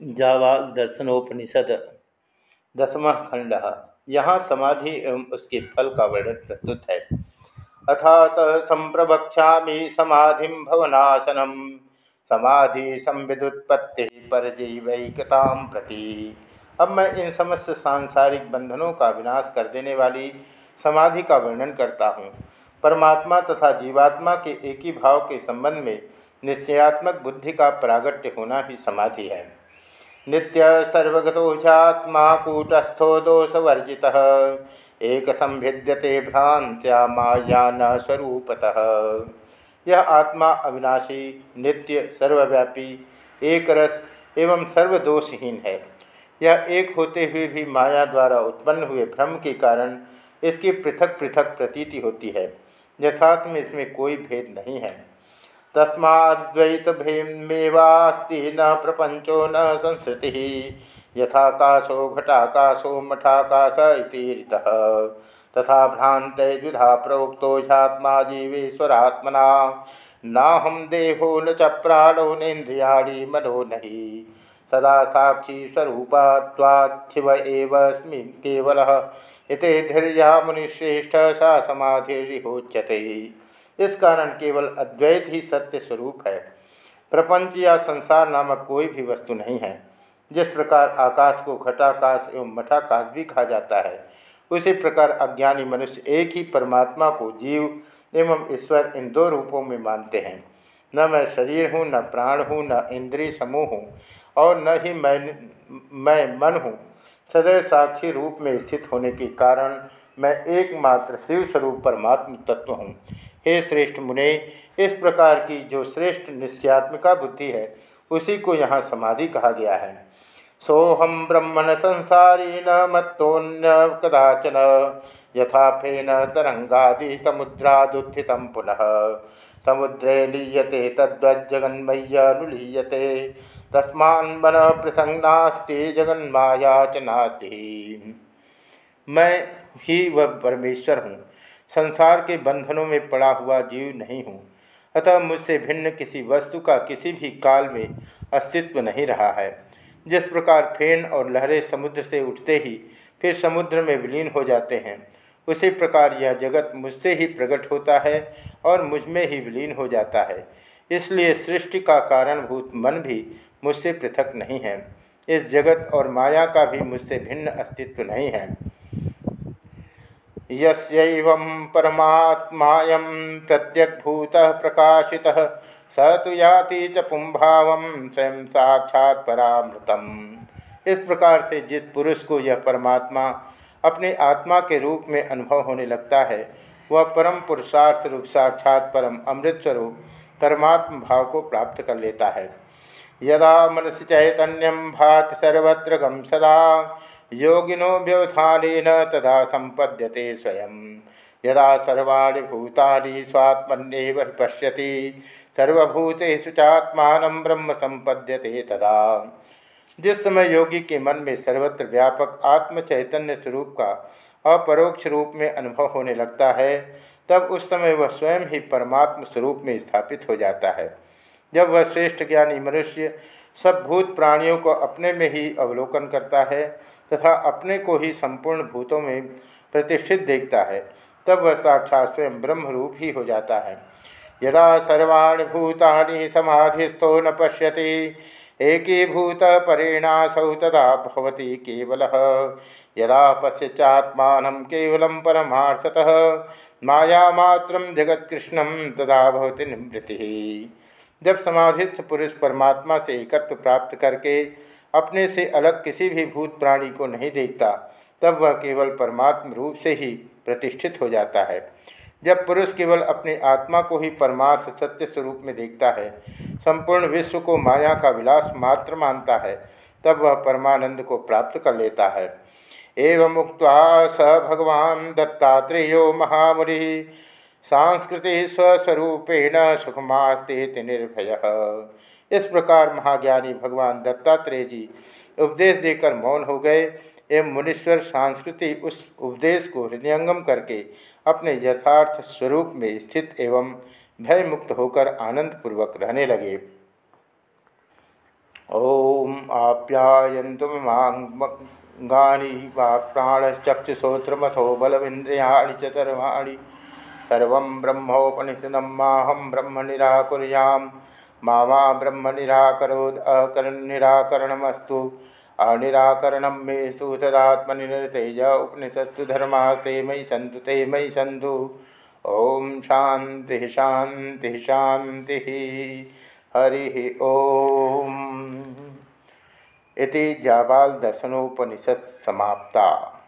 जावाल दर्शनोपनिषद दसवा खंड यहाँ समाधि एवं उसके फल का वर्णन प्रस्तुत है। अथात संप्रवक्षा समाधि भवनाशनम समाधि संविदुत्पत्ति पर जीवैकता प्रति। अब मैं इन समस्त सांसारिक बंधनों का विनाश कर देने वाली समाधि का वर्णन करता हूँ। परमात्मा तथा जीवात्मा के एक ही भाव के संबंध में निश्चयात्मक बुद्धि का प्रागट्य होना ही समाधि है। नित्य सर्वगतोषात्मा कूटस्थो दोषवर्जि एक संभिद्यते भ्रांत्या माया न स्वरूपतः। यह आत्मा अविनाशी, नित्य, सर्वव्यापी एक रस एवं सर्वदोषहीन है। यह एक होते हुए भी माया द्वारा उत्पन्न हुए भ्रम के कारण इसकी पृथक पृथक प्रतीति होती है। यथार्थ में इसमें कोई भेद नहीं है। तस्माद्वैतभेमेवास्ति न प्रपंचो न संस्कृति यथाकाशो घटाकाशो मठाकाश तथा भ्रांत द्विधा प्रोक्तो ह्यात्मा जीवेश्वरात्मना। नाहम देहो न च प्राणो मनो नहीं। सदा साक्षी स्वरूपात्वाथिव एवस्मि केवल। इति धीर्या मुनिश्रेष्ठ सा समाधिर्होच्यते इस कारण केवल अद्वैत ही सत्य स्वरूप है। प्रपंच या संसार नामक कोई भी वस्तु नहीं है। जिस प्रकार आकाश को घटाकाश एवं मठाकाश भी कहा जाता है, उसी प्रकार अज्ञानी मनुष्य एक ही परमात्मा को जीव एवं ईश्वर इन दो रूपों में मानते हैं। न मैं शरीर हूँ, न प्राण हूँ, न इंद्रिय समूह हूँ और न ही मैं मैं मन हूँ। सदैव साक्षी रूप में स्थित होने के कारण मैं एकमात्र शिव स्वरूप परमात्म तत्व हूँ। हे श्रेष्ठ मुने, इस प्रकार की जो श्रेष्ठ निश्चयात्मिका बुद्धि है, उसी को यहाँ समाधि कहा गया है। सोहम ब्रह्मण संसारी न मत्तोन्य कदाचन यथा फेन तरंगादि समुद्रादुत्थित पुनः। समुद्रे लीयते तद्वज्जगन्मय्यनुलीयते तस्मान मन पृथंग नास्ति जगन्माया च नास्ति। मैं ही वह परमेश्वर हूँ संसार के बंधनों में पड़ा हुआ जीव नहीं हूँ। अतः मुझसे भिन्न किसी वस्तु का किसी भी काल में अस्तित्व नहीं रहा है। जिस प्रकार फेन और लहरें समुद्र से उठते ही फिर समुद्र में विलीन हो जाते हैं, उसी प्रकार यह जगत मुझसे ही प्रकट होता है और मुझमें ही विलीन हो जाता है। इसलिए सृष्टि का कारणभूत मन भी मुझसे पृथक नहीं है। इस जगत और माया का भी मुझसे भिन्न अस्तित्व नहीं है। यस्यैवं परमात्मायं प्रत्यग्भूतः प्रकाशितः, स तो याति च पुंभाव स्वयं साक्षात् परामृतम। इस प्रकार से जिस पुरुष को यह परमात्मा अपने आत्मा के रूप में अनुभव होने लगता है, वह परम पुरुषार्थ रूप साक्षात परम अमृत स्वरूप परमात्म भाव को प्राप्त कर लेता है। यदा मनसी चैतन्यम भाति सर्वत्र गम सदा योगिनो व्यवधान तदा संपद्यते स्वयं। यदा सर्वाणी भूतानि स्वात्मन्येव पश्यति, सर्वभूतेषु चात्मान ब्रह्म संपद्यते तदा। जिस समय योगी के मन में सर्वत्र व्यापक आत्म चैतन्य स्वरूप का अपरोक्ष रूप में अनुभव होने लगता है, तब उस समय वह स्वयं ही परमात्म स्वरूप में स्थापित हो जाता है। जब वह श्रेष्ठ ज्ञानी मनुष्य सब भूत प्राणियों को अपने में ही अवलोकन करता है तथा अपने को ही संपूर्ण भूतों में प्रतिष्ठित देखता है, तब वह साक्षात स्वयं ब्रह्म रूप ही हो जाता है। यदा सर्वाणी भूतानि समाधिस्थो न पश्यति एकीभूत परिणासौ तदा भवती केवल। यदा पश्चात्मान केवल परमार्थतः, मायामात्र जगत्कृष्ण तदा भवती निवृत्ति। जब समाधिस्थ पुरुष परमात्मा से एकत्व प्राप्त करके अपने से अलग किसी भी भूत प्राणी को नहीं देखता, तब वह केवल परमात्म रूप से ही प्रतिष्ठित हो जाता है। जब पुरुष केवल अपनी आत्मा को ही परमार्थ सत्य स्वरूप में देखता है, संपूर्ण विश्व को माया का विलास मात्र मानता है, तब वह परमानंद को प्राप्त कर लेता है। एवं मुक्त स भगवान दत्तात्रेयो महामुनि सांस्कृति स्वस्वरूपेण सुखमास्ते निर्भय। इस प्रकार महाज्ञानी भगवान दत्तात्रेय जी उपदेश देकर मौन हो गए एवं मुनीश्वर सांस्कृति उस उपदेश को हृदयंगम करके अपने यथार्थ स्वरूप में स्थित एवं भय मुक्त होकर आनंद पूर्वक रहने लगे। ओम ममाङ्गानि वाक्प्राणश्चक्षुश्रोत्रमथो बलमिन्द्रियाणि च सर्वाणि सर्वं ब्रह्मोपनिषदं माहं ब्रह्म निराकुर्यां मा मा ब्रह्म निराकरोद् अकरन्निराकरणमस्तु अनिराकरणं मे सुतदात्मनिर्तेज उपनिषत्सु धर्मा ते मयि सन्तु, ते मयि सन्तु। ॐ शान्तिः शान्तिः शान्तिः। हरि ओम। इति जाबाल दर्शनोपनिषद समाप्ता।